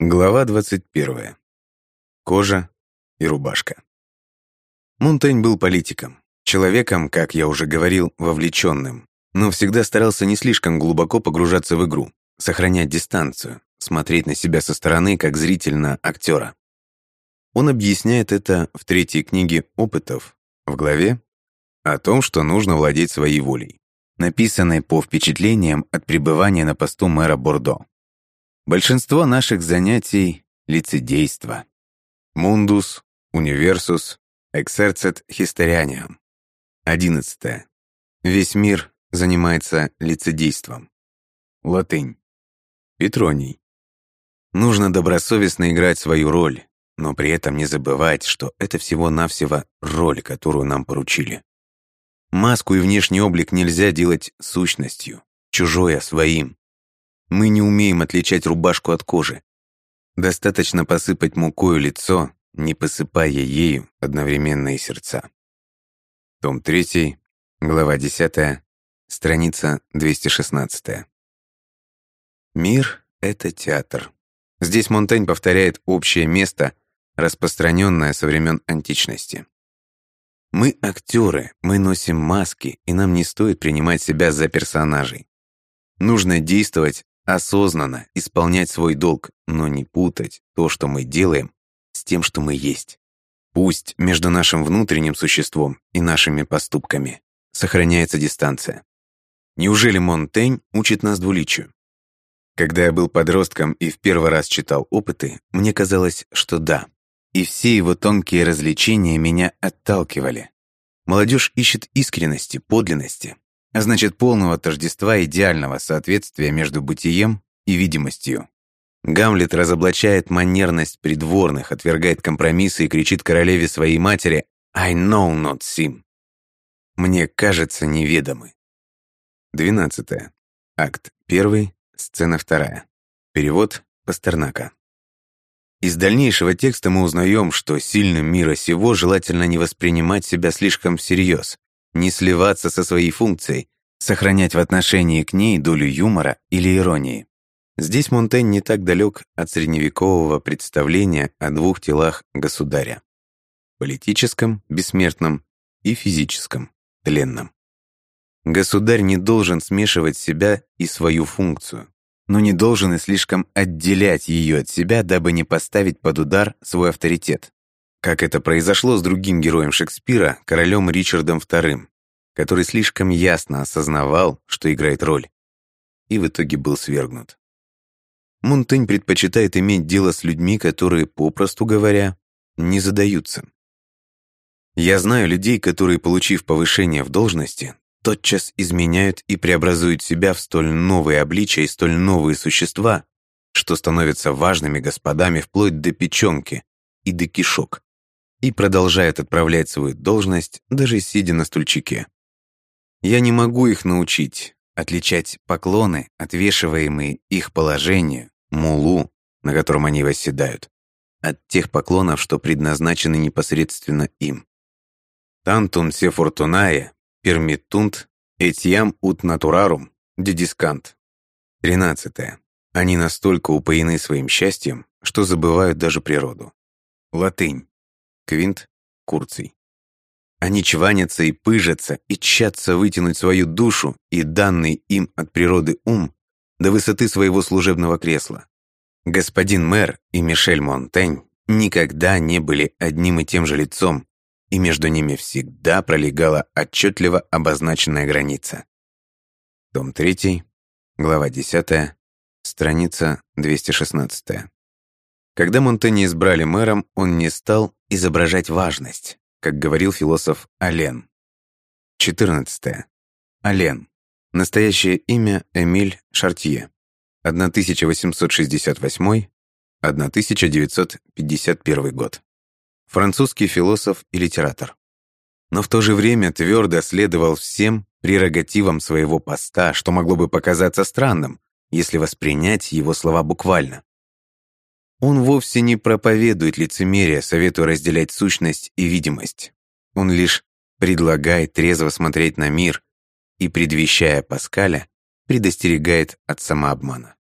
Глава 21. Кожа и рубашка. Монтень был политиком, человеком, как я уже говорил, вовлеченным, но всегда старался не слишком глубоко погружаться в игру, сохранять дистанцию, смотреть на себя со стороны, как зритель на актера. Он объясняет это в третьей книге «Опытов» в главе о том, что нужно владеть своей волей, написанной по впечатлениям от пребывания на посту мэра Бордо. Большинство наших занятий — лицедейство. Мундус, универсус, эксерцет хисторианиум. Одиннадцатое. Весь мир занимается лицедейством. Латынь. Петроний. Нужно добросовестно играть свою роль, но при этом не забывать, что это всего-навсего роль, которую нам поручили. Маску и внешний облик нельзя делать сущностью, чужое своим. Мы не умеем отличать рубашку от кожи. Достаточно посыпать мукою лицо, не посыпая ею одновременно и сердца. Том 3, глава 10, страница 216. Мир — это театр. Здесь Монтень повторяет общее место, распространенное со времен античности. Мы актеры, мы носим маски, и нам не стоит принимать себя за персонажей. Нужно действовать осознанно исполнять свой долг, но не путать то, что мы делаем, с тем, что мы есть. Пусть между нашим внутренним существом и нашими поступками сохраняется дистанция. Неужели Монтень учит нас двуличию? Когда я был подростком и в первый раз читал опыты, мне казалось, что да. И все его тонкие развлечения меня отталкивали. Молодежь ищет искренности, подлинности, а значит полного тождества идеального соответствия между бытием и видимостью. Гамлет разоблачает манерность придворных, отвергает компромиссы и кричит королеве своей матери «I know not sim». «Мне кажется неведомы». 12. Акт 1, сцена 2. Перевод Пастернака. Из дальнейшего текста мы узнаем, что сильным мира сего желательно не воспринимать себя слишком всерьез, не сливаться со своей функцией, сохранять в отношении к ней долю юмора или иронии. Здесь Монтень не так далек от средневекового представления о двух телах государя – политическом, бессмертном и физическом, тленном. Государь не должен смешивать себя и свою функцию, но не должен и слишком отделять ее от себя, дабы не поставить под удар свой авторитет как это произошло с другим героем Шекспира, королем Ричардом II, который слишком ясно осознавал, что играет роль, и в итоге был свергнут. Монтень предпочитает иметь дело с людьми, которые, попросту говоря, не задаются. Я знаю людей, которые, получив повышение в должности, тотчас изменяют и преобразуют себя в столь новые обличия и столь новые существа, что становятся важными господами вплоть до печенки и до кишок и продолжает отправлять свою должность, даже сидя на стульчике. Я не могу их научить отличать поклоны, отвешиваемые их положению, мулу, на котором они восседают, от тех поклонов, что предназначены непосредственно им. Тантум се фортунае, пермитунт, этьям ут натурарум, дедискант. Тринадцатое. Они настолько упоены своим счастьем, что забывают даже природу. Латынь. Квинт Курций. Они чванятся и пыжатся, и тщатся вытянуть свою душу и данный им от природы ум до высоты своего служебного кресла. Господин мэр и Мишель Монтень никогда не были одним и тем же лицом, и между ними всегда пролегала отчетливо обозначенная граница. Том 3, глава 10, страница 216. Когда Монтенье избрали мэром, он не стал изображать важность, как говорил философ Ален. 14. Ален. Настоящее имя Эмиль Шартье. 1868-1951 год. Французский философ и литератор. Но в то же время твердо следовал всем прерогативам своего поста, что могло бы показаться странным, если воспринять его слова буквально. Он вовсе не проповедует лицемерие, советуя разделять сущность и видимость. Он лишь предлагает трезво смотреть на мир и, предвещая Паскаля, предостерегает от самообмана.